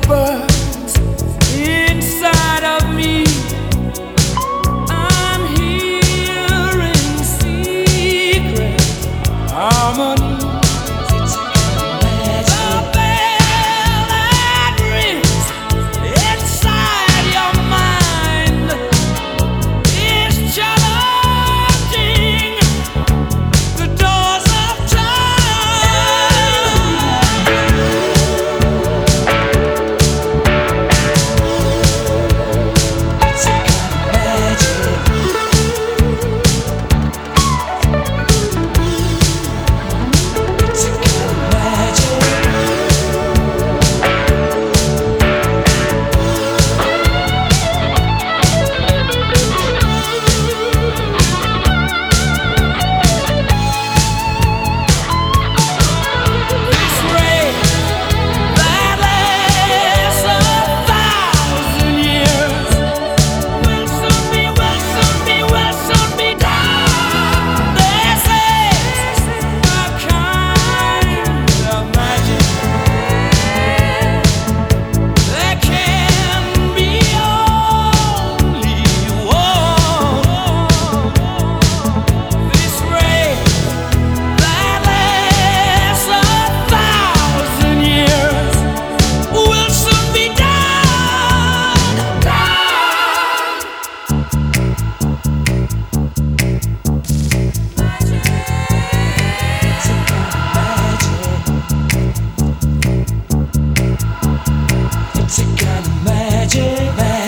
paper.